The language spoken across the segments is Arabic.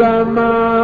السماء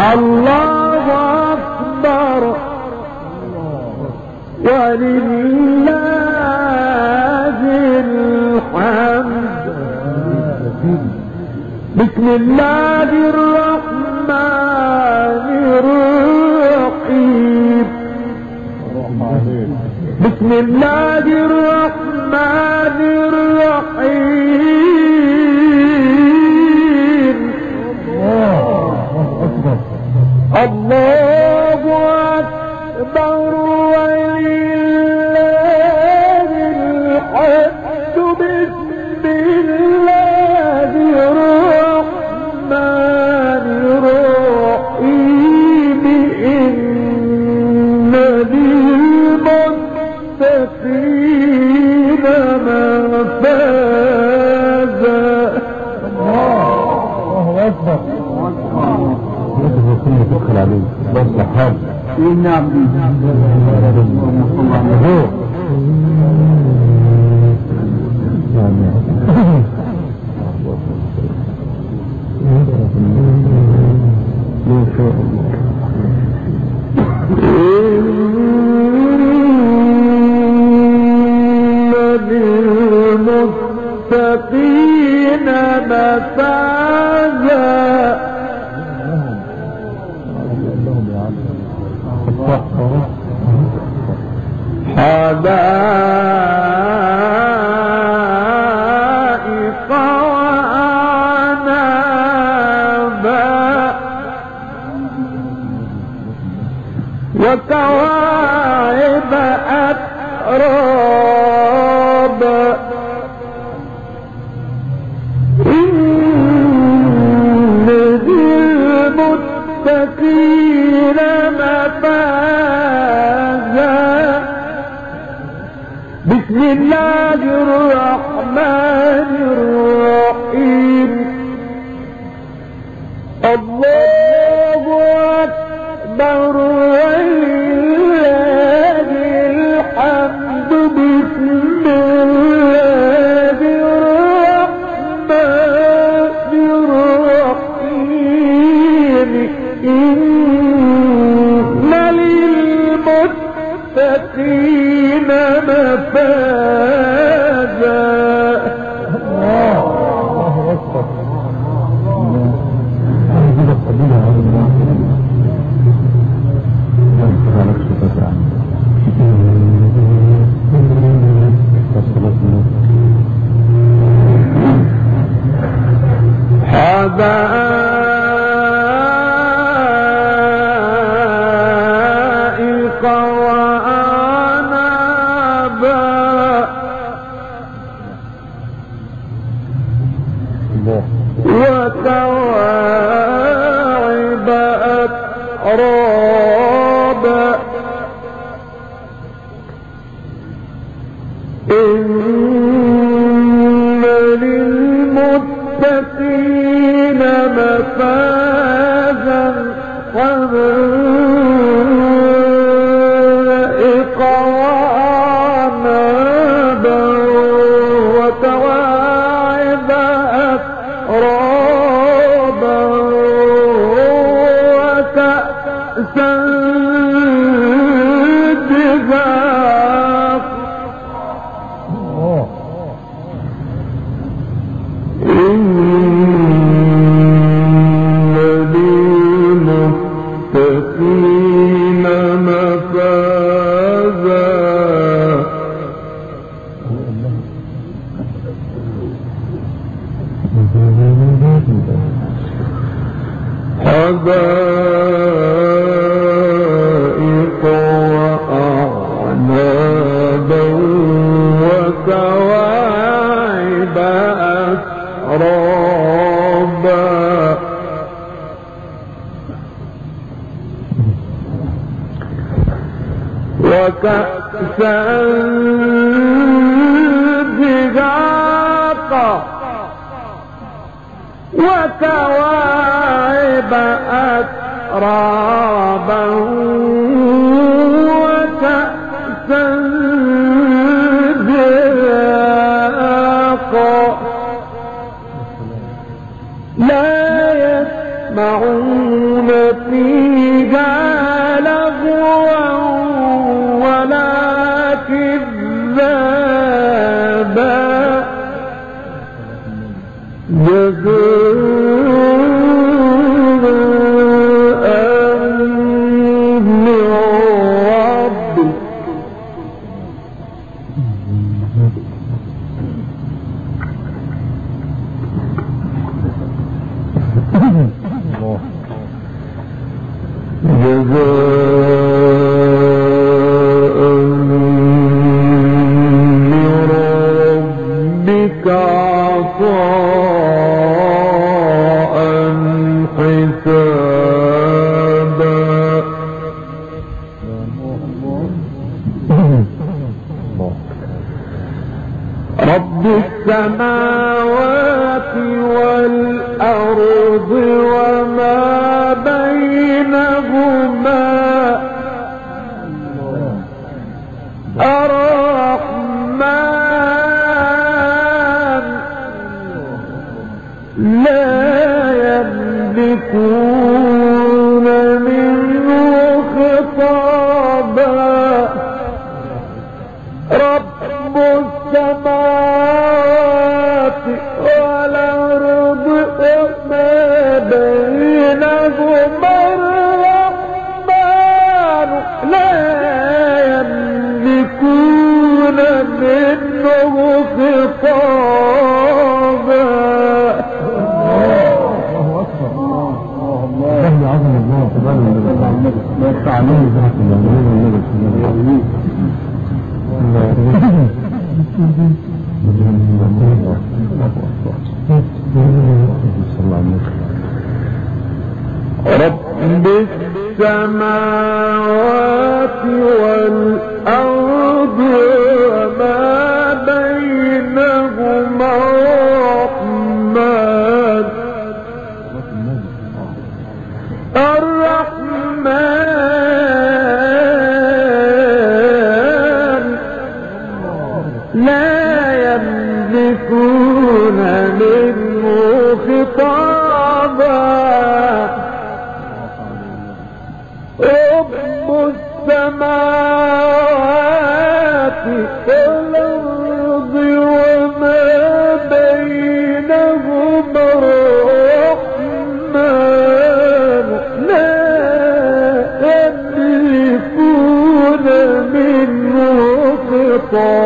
الله خطابا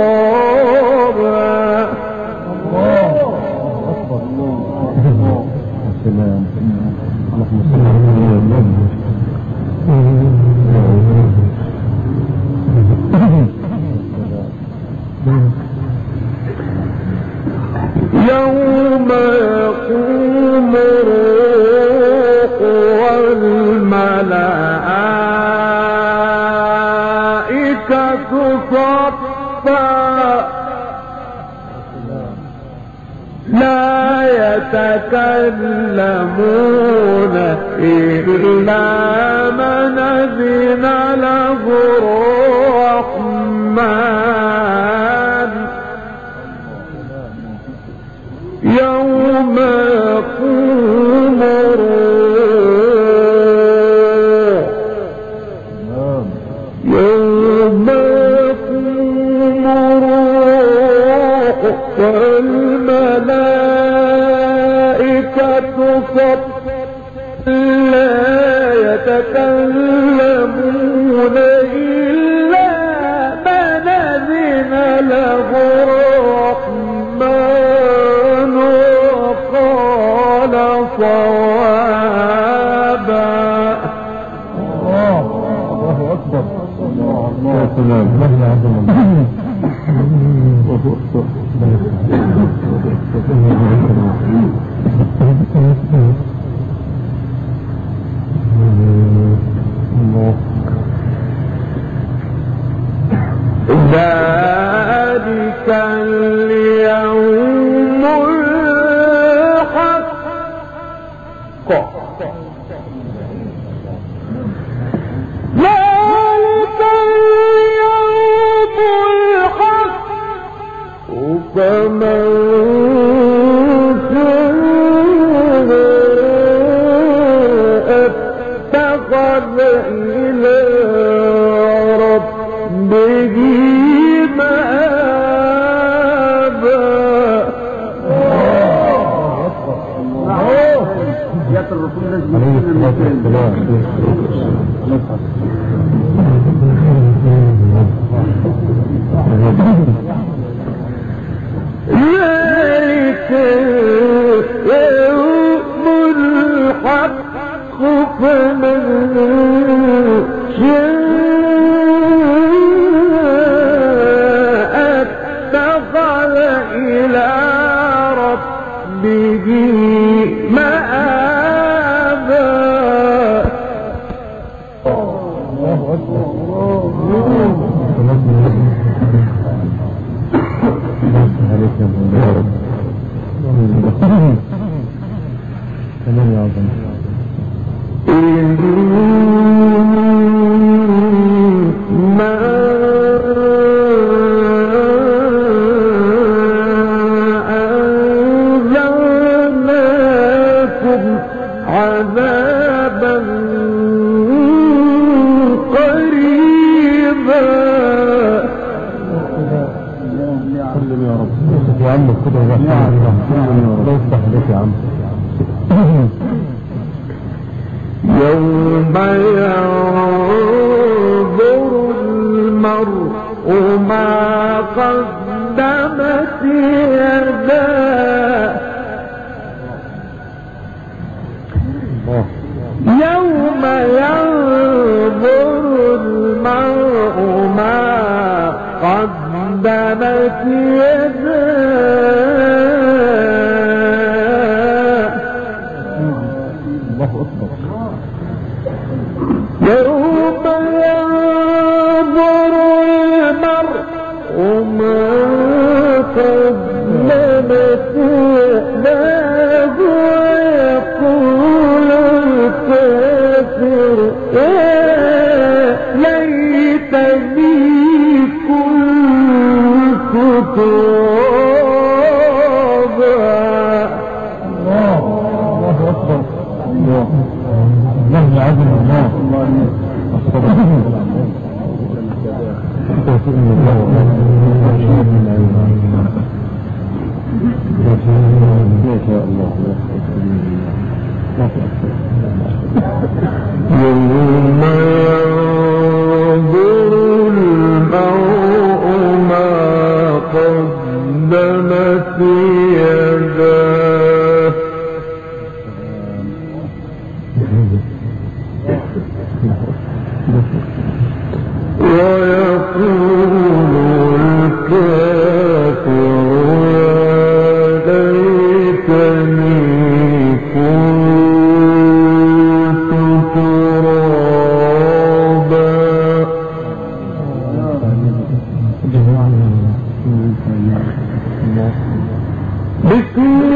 بسم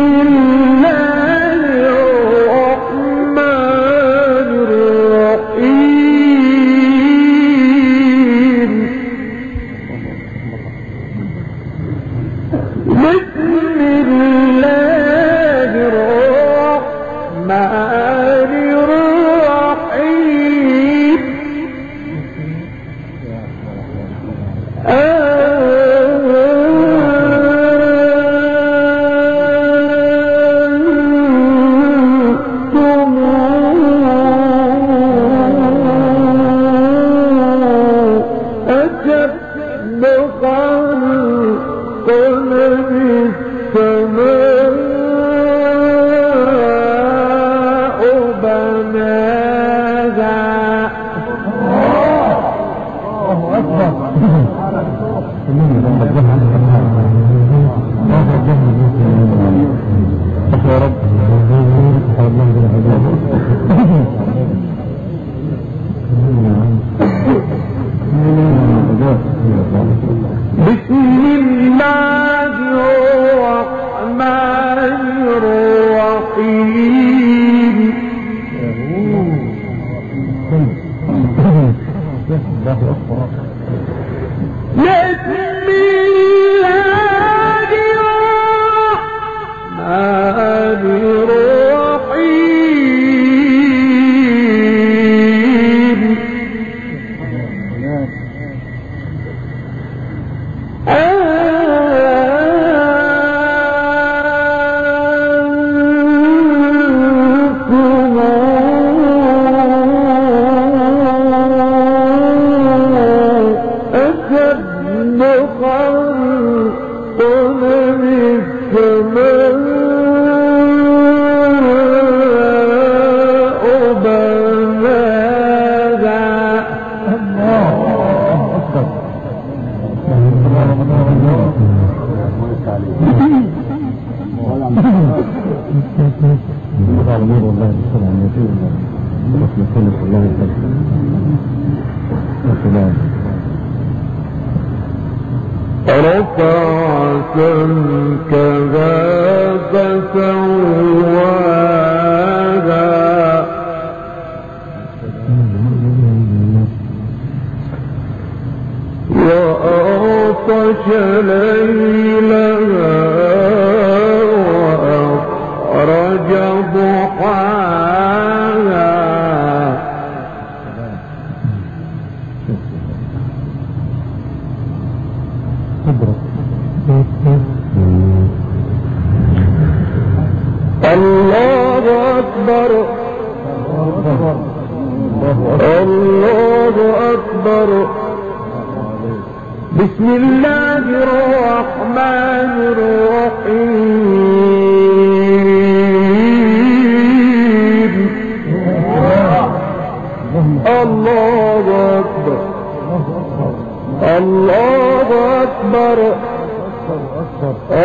ضحاها بسم الله الرحمن الرحيم. الله أكبر. الله أكبر.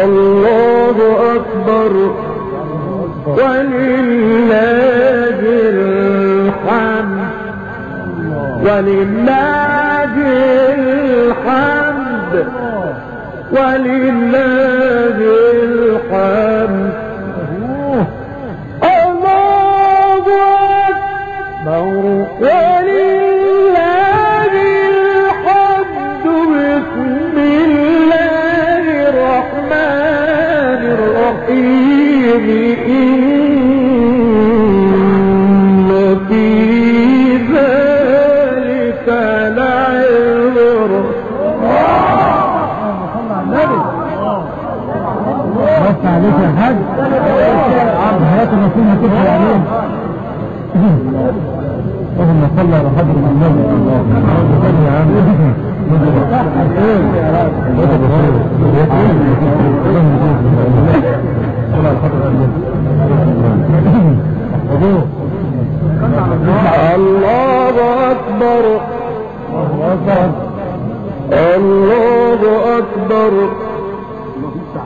الله أكبر. ولله الحمد. ولله الحمد. ولله الحمد. الرسول عليهم اللهم صل على النبي الله أكبر. الله أكبر.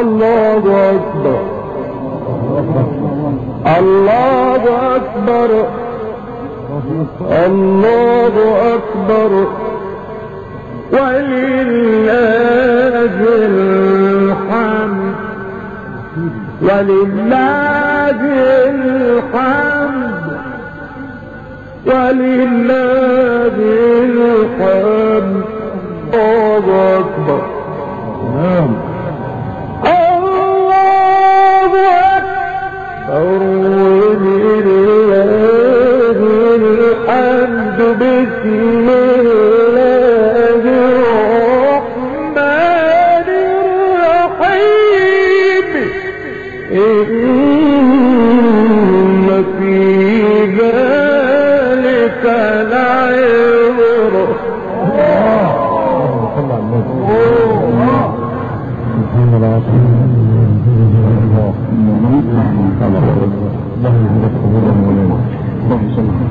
الله أكبر. الله أكبر. الله أكبر. ولله الحمد. ولله الحمد. ولله الحمد. الله أكبر. الله يهديك قبولا مولانا اللهم صل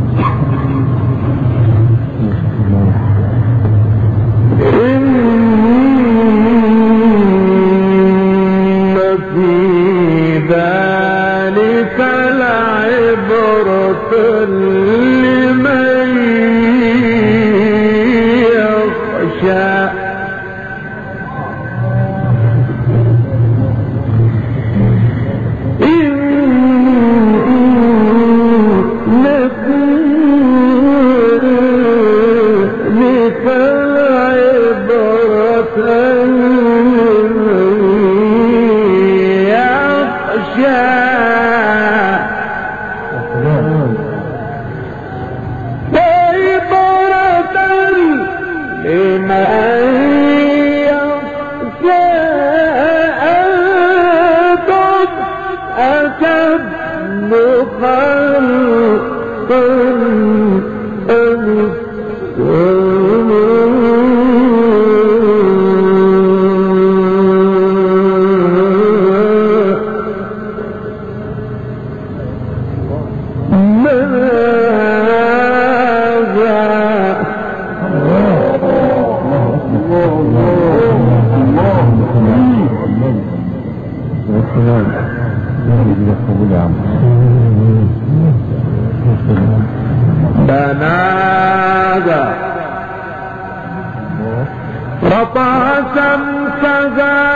شمسها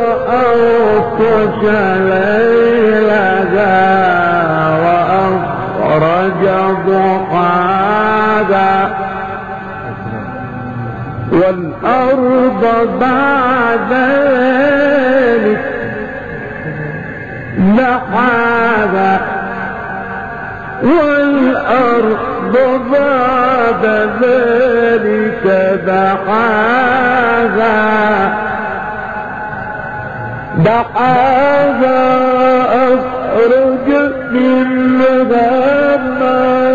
وأغطش ليلها وأخرج والأرض بعد ذلك والأرض بعد ذلك دحاها. دحاها أخرج منها ماءها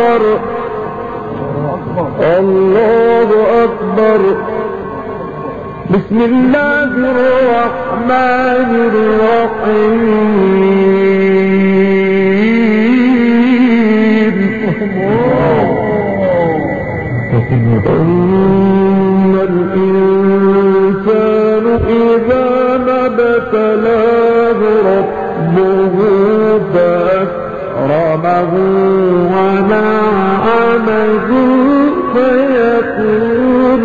أكبر. الله أكبر. بسم الله الرحمن الرحيم. إن الإنسان إذا ما ابتلاه ربه فأكرمه على عمله فيكون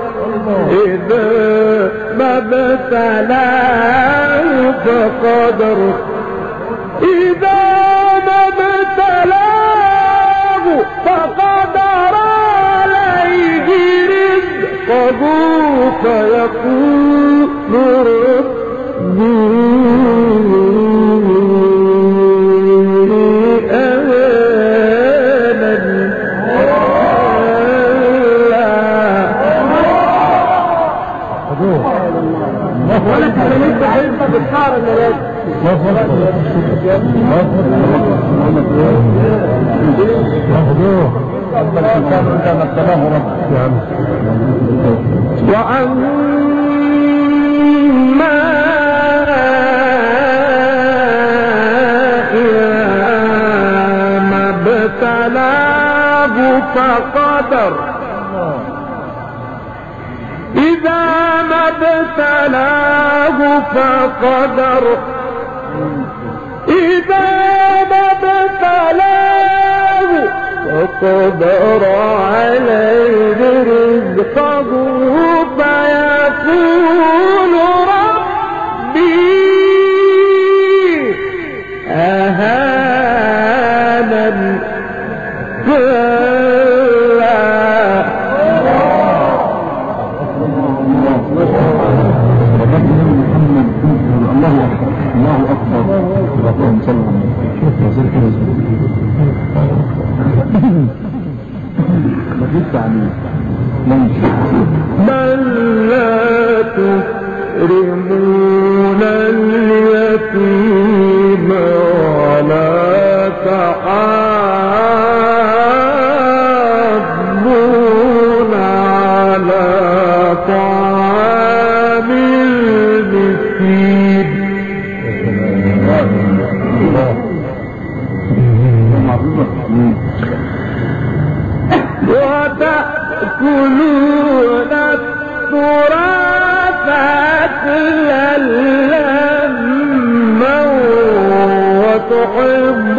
إذا ما ابتلاه فقدر إذا ما ابتلاه فقدر عليه رزقه فيقول ويبقى بالشعر اللي وأما إذا ما ابتلاه فقدر. تلاه فقدر. إذا ما تلاه فقدر عليه رزقه فيقول 嗯那你去 تحب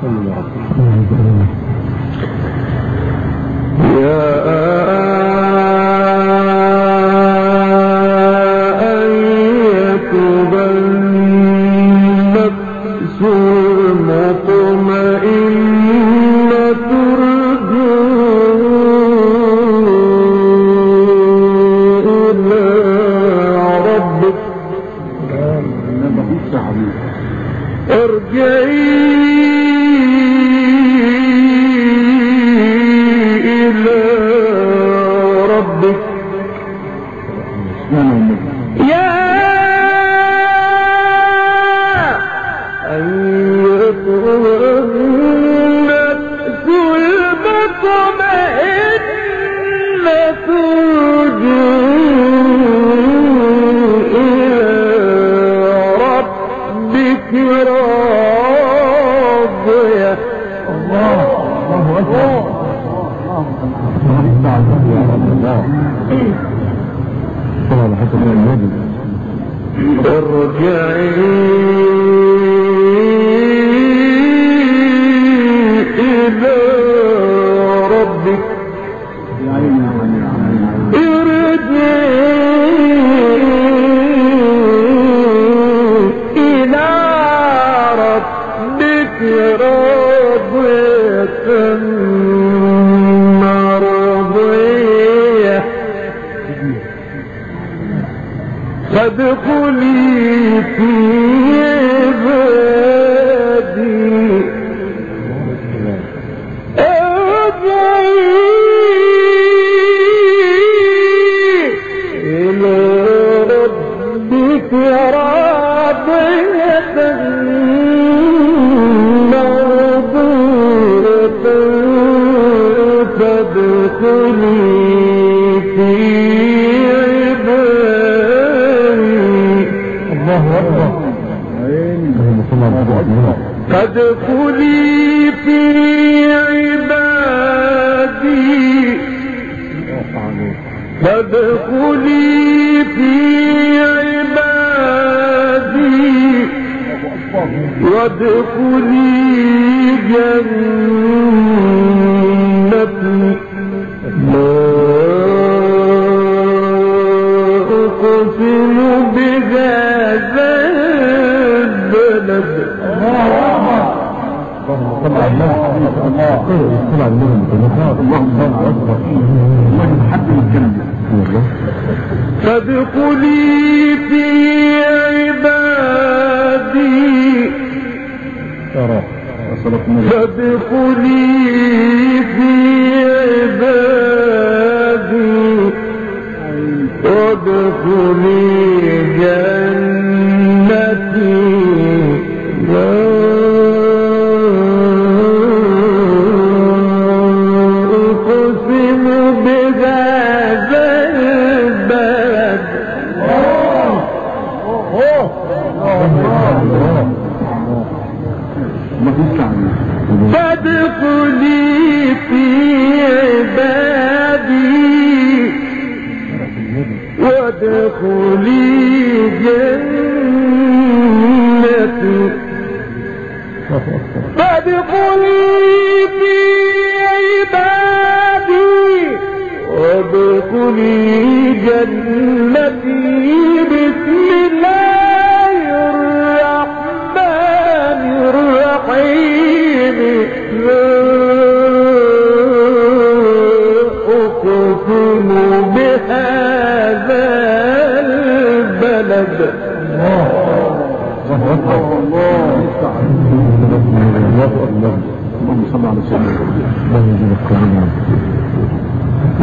فادخلي فادخلي في عبادي. فادخلي في عبادي. وادخلي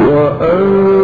وادخلي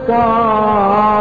منه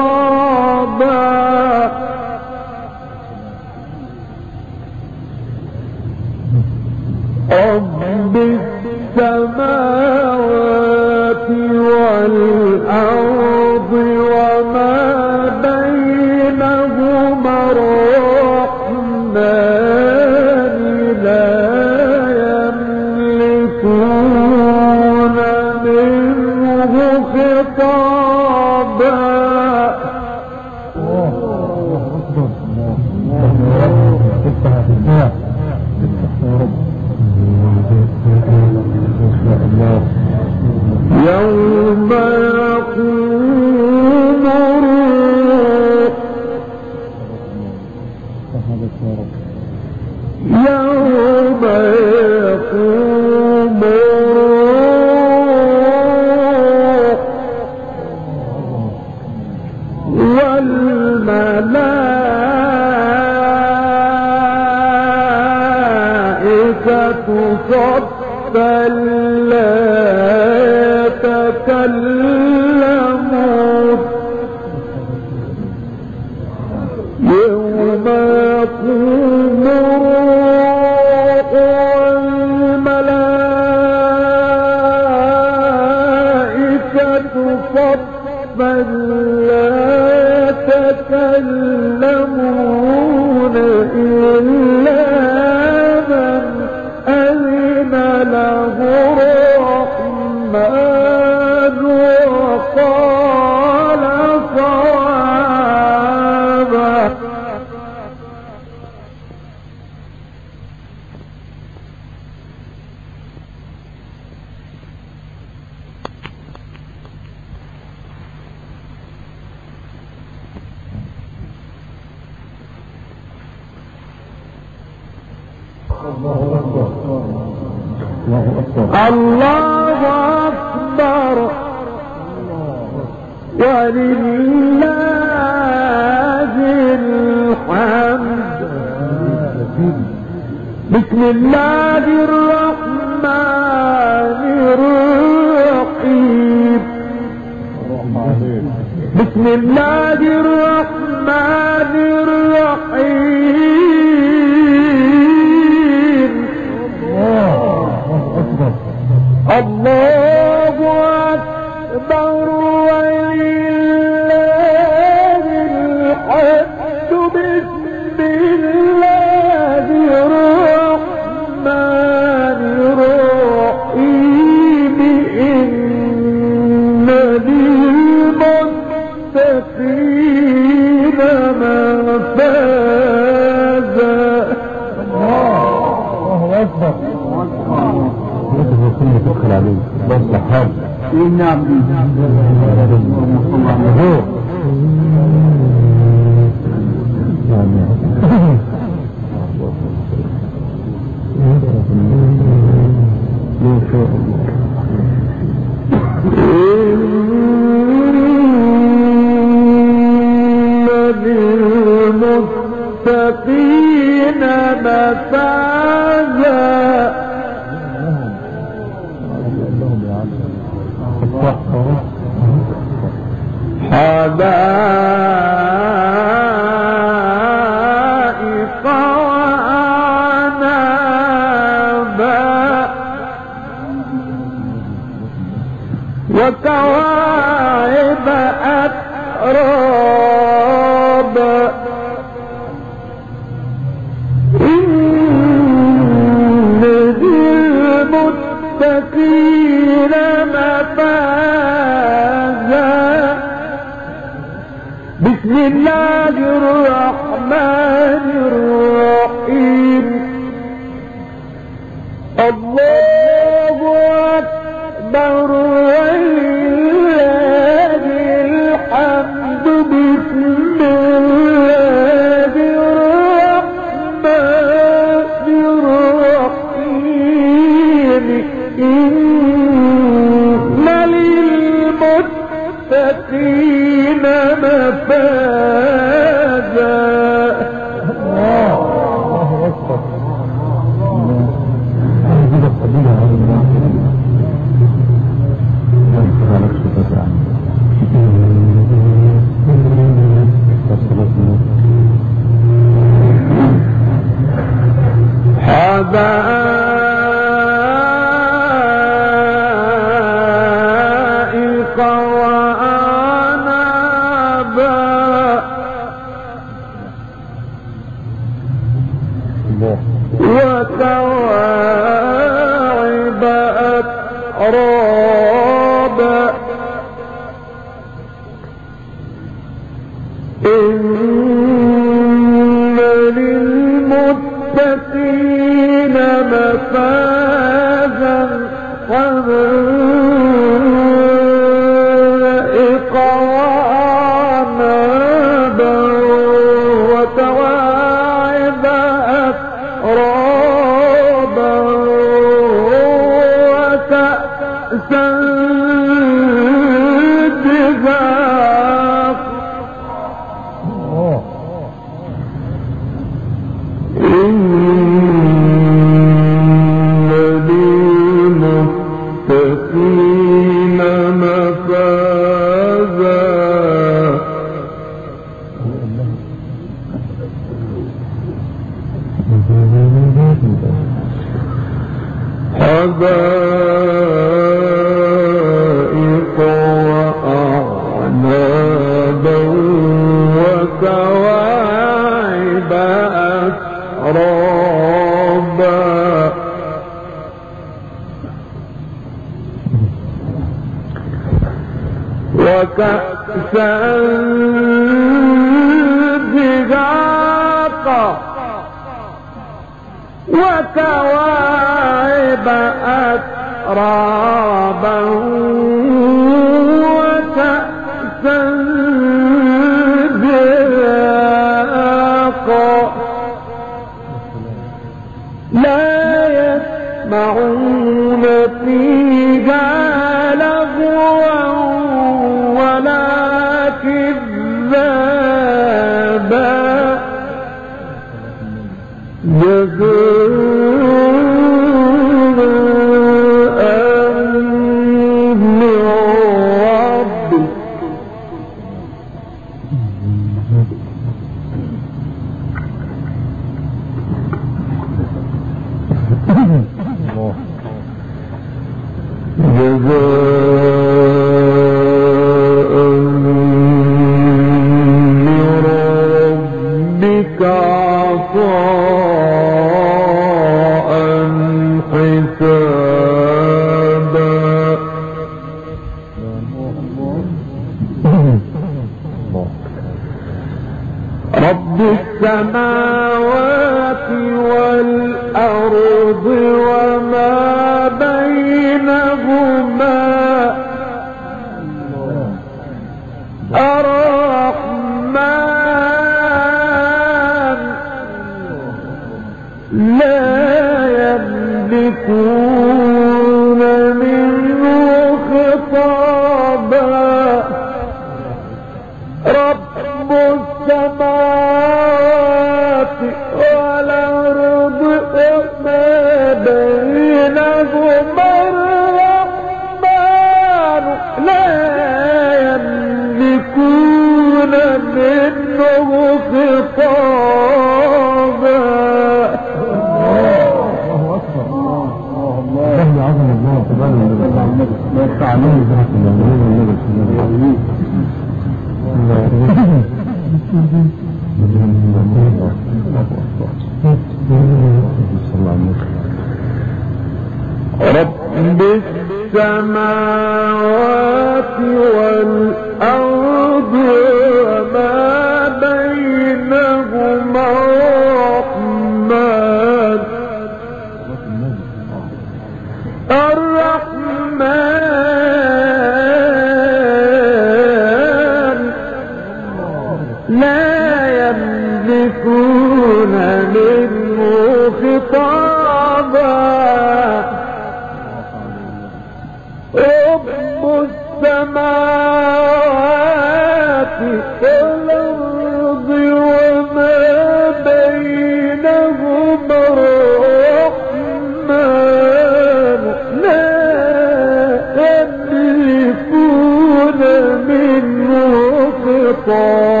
خطابا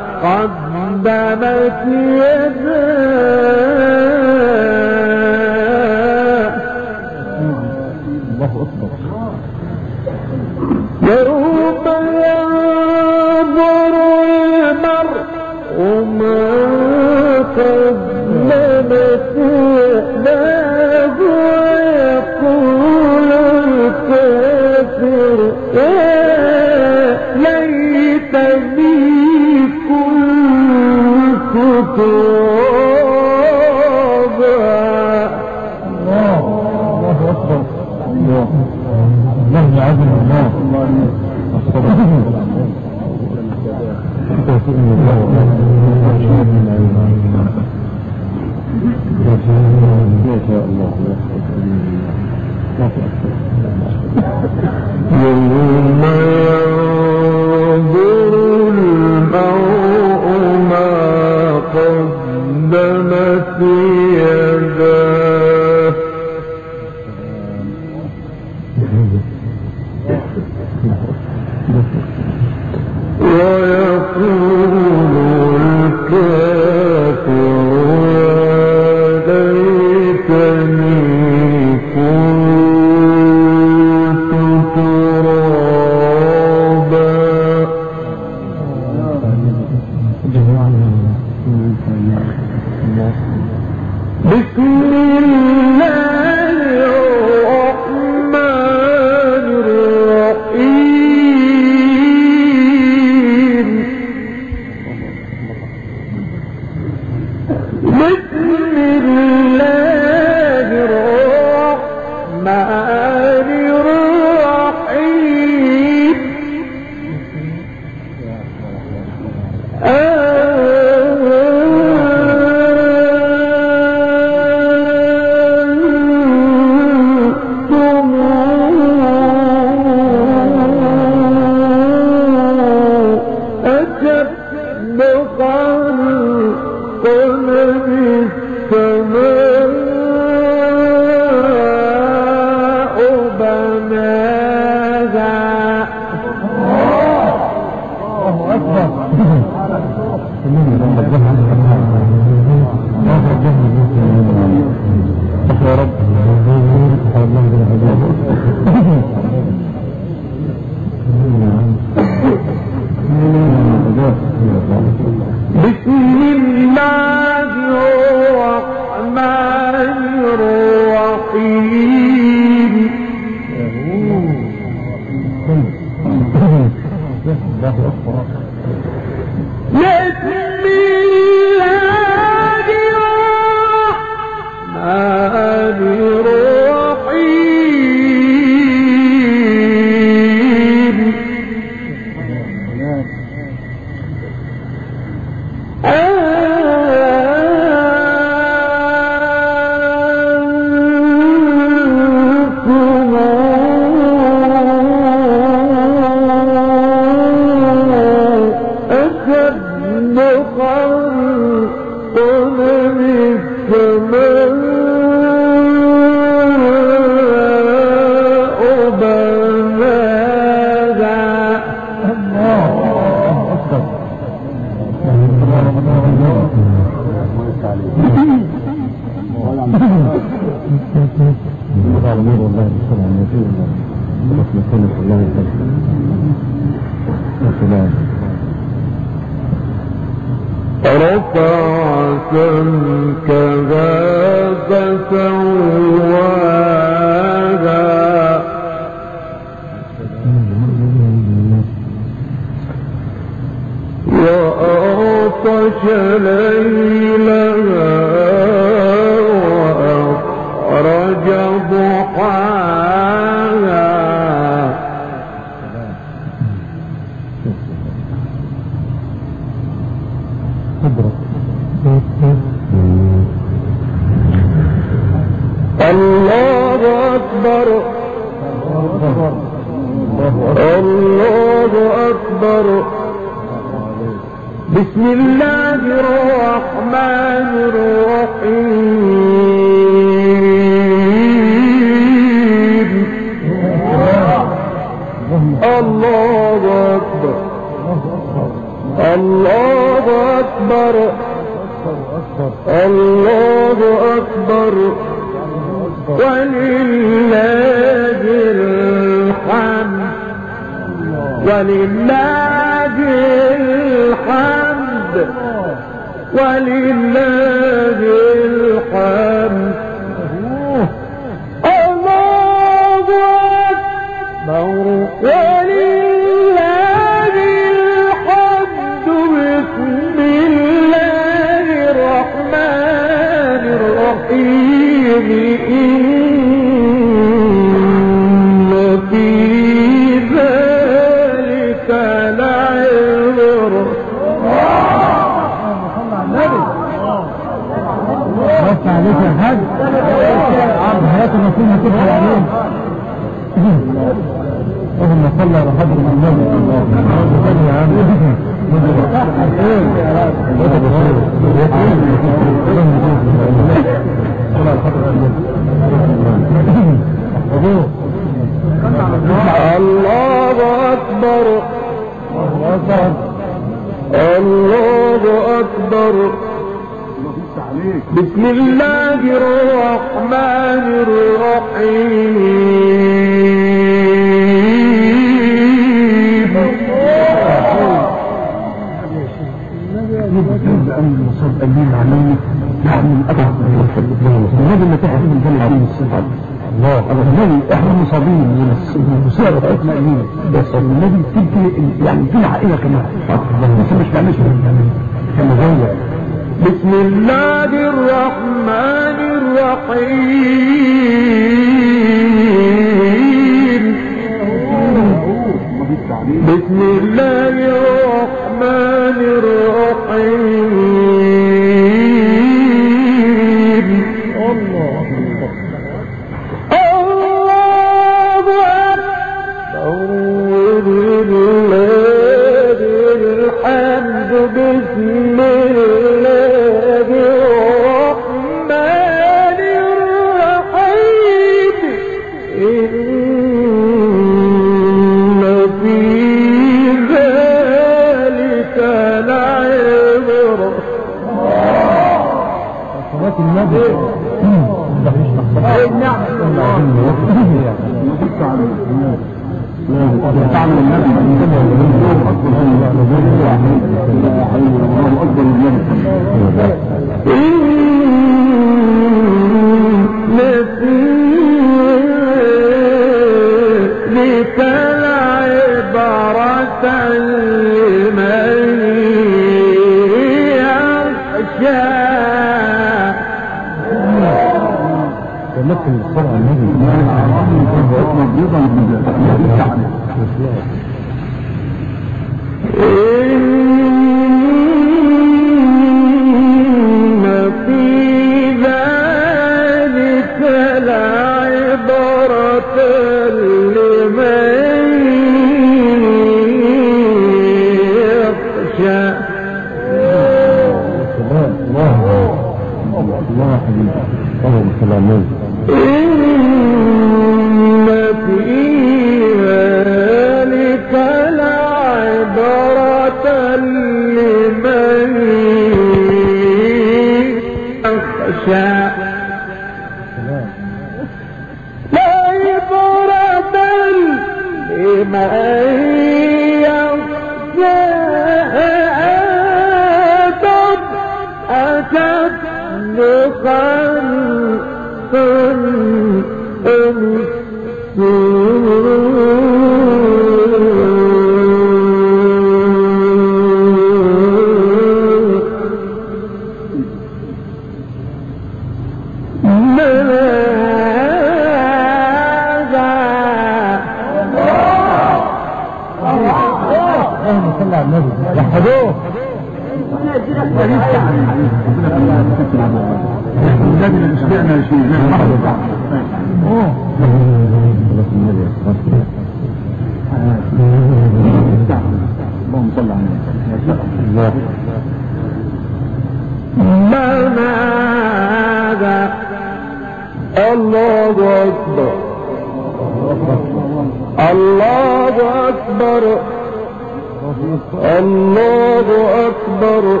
الله أكبر.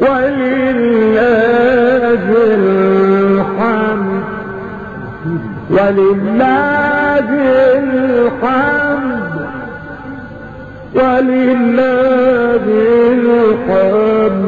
ولله الحمد. ولله الحمد. ولله الحمد.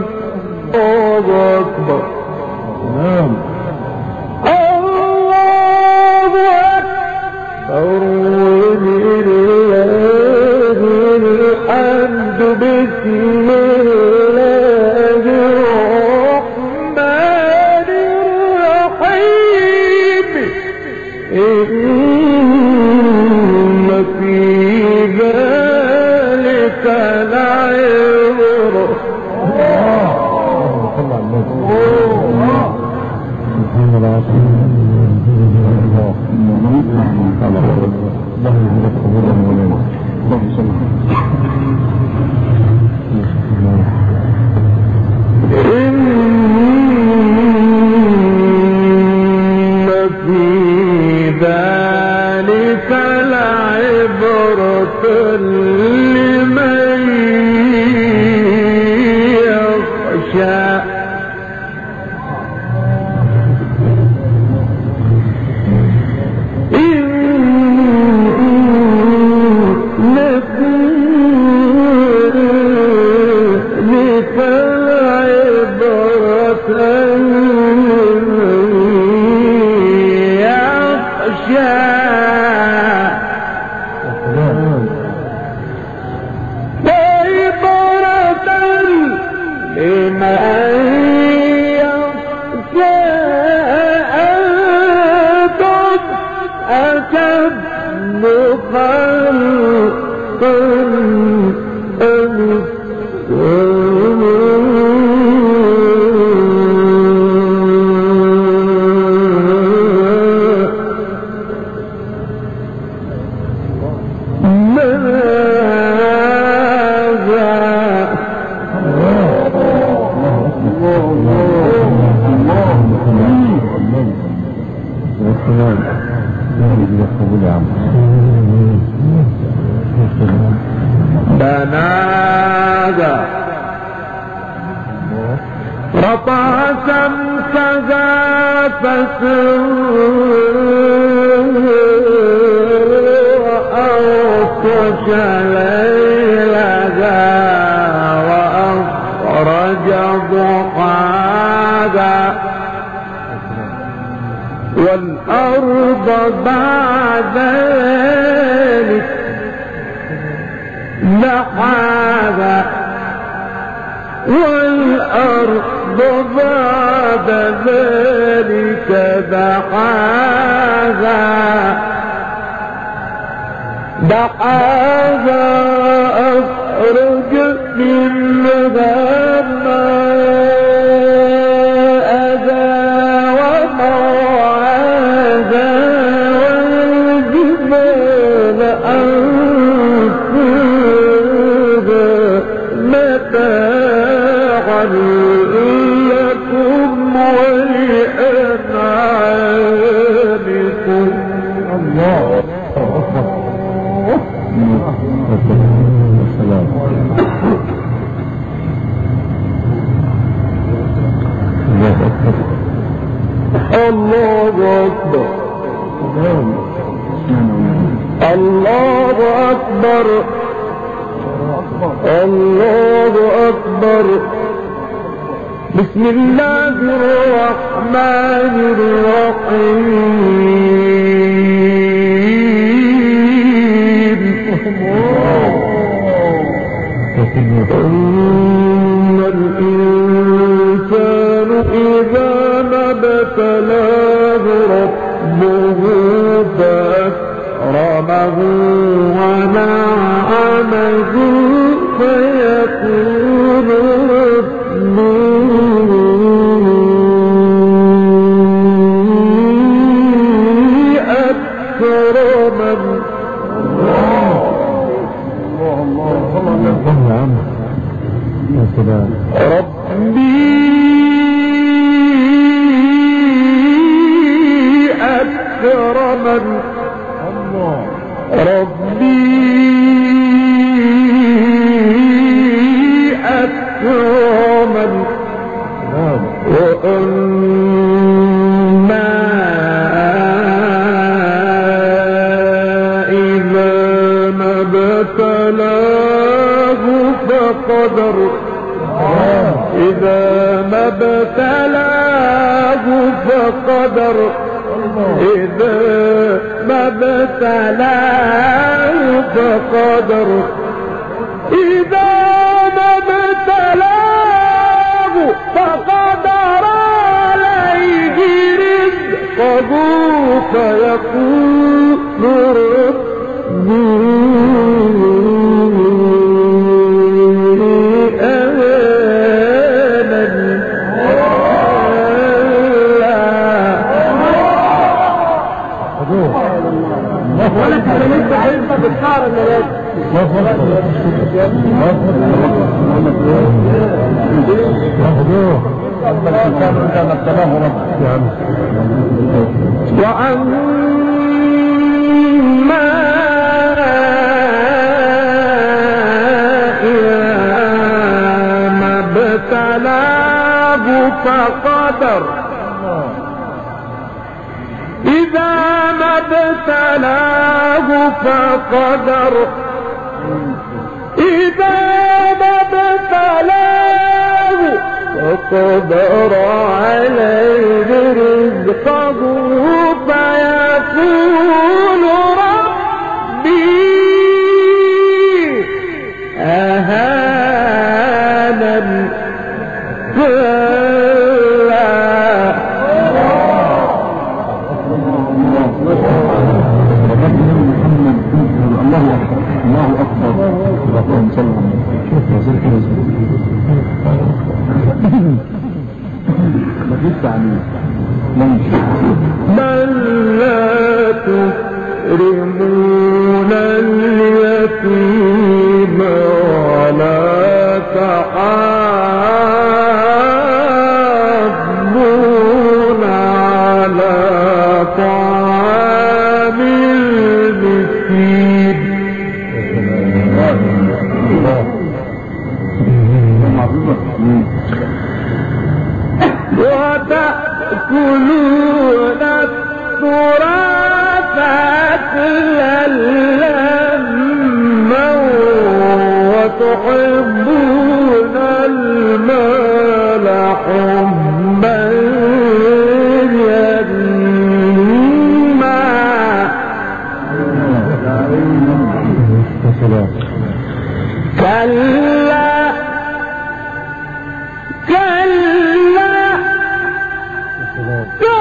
فجافت أو خشلت والأرض بعد ذلك لحاذا والأرض بعد ذلك دحاها. دحاها. الله أكبر. الله أكبر. الله أكبر. بسم الله الرحمن الرحيم. إن الإنسان فأكرمه ونعمه فيقول فقدر إذا ما ابتلاه فقدر. إذا ما ابتلاه فقدر. إذا ما ابتلاه فقدر عليه رزقه فيقول حلفة بالشعر اللي وأما إذا ما ابتلاه فقدر. أبتلاه فقدر. إذا ما أبتلاه فقدر عليه رزقه. go!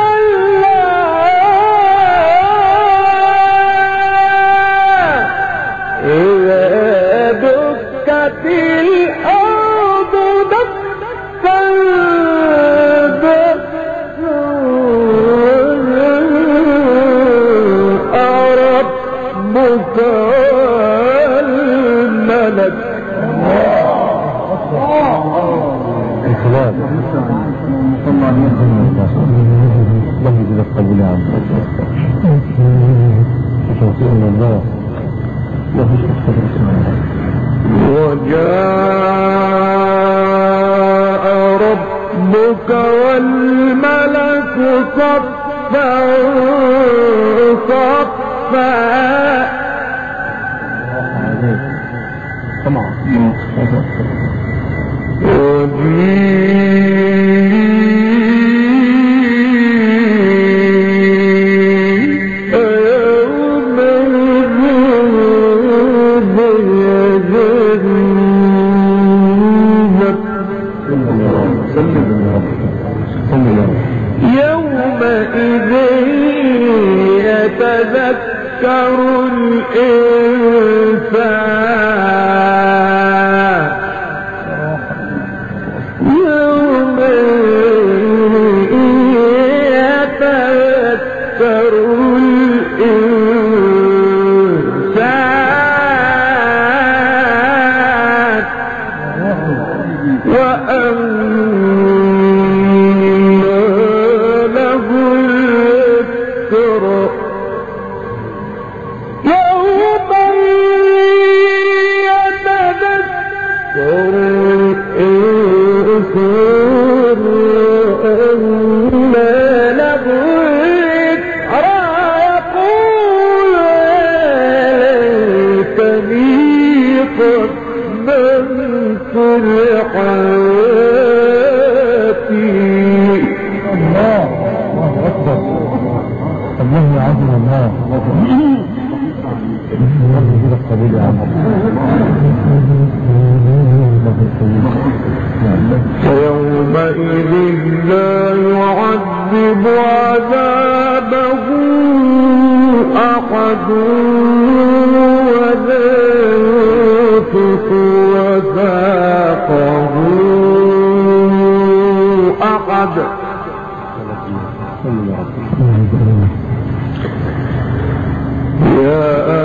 يا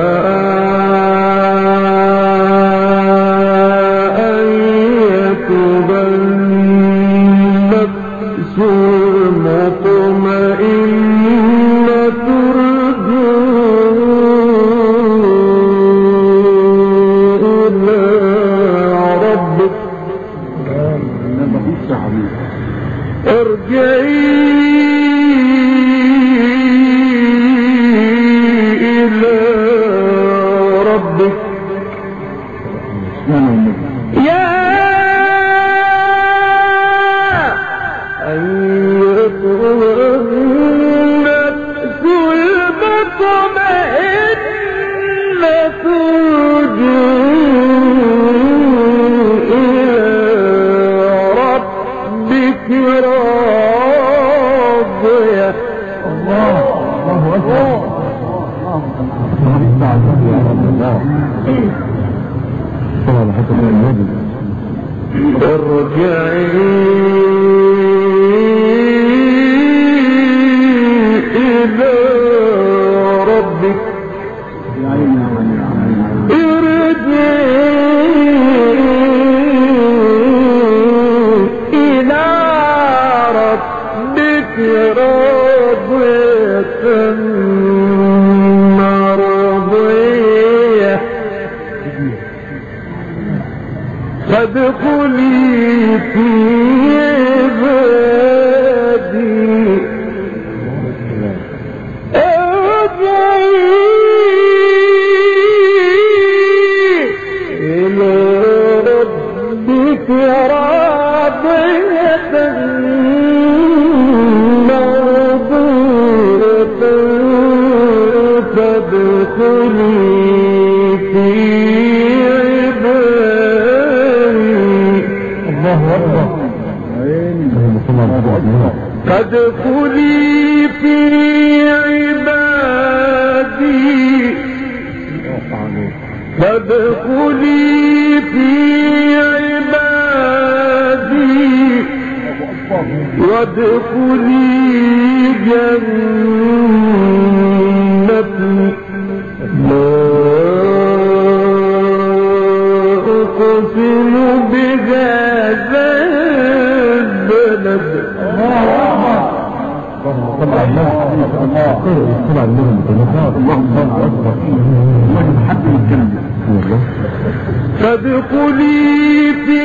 فادخلي في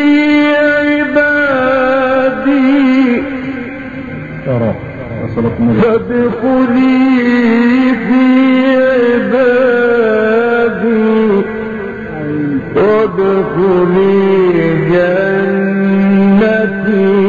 عبادي. فادخلي في عبادي. وادخلي جنتي.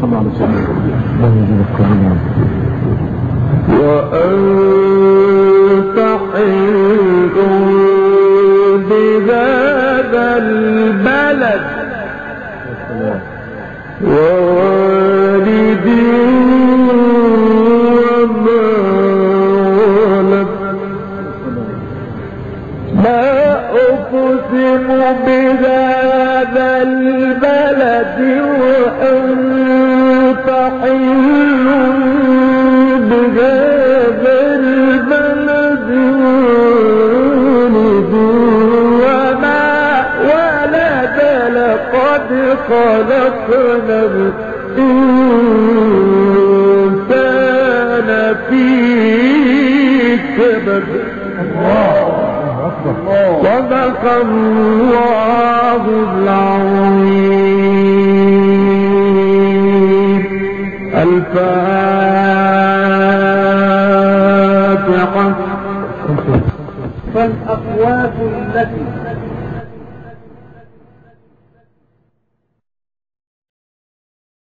صلى الله عليه وسلم. وأن خلقنا الإنسان في كبد صدق الله العظيم. الفاتحة. فالأقوات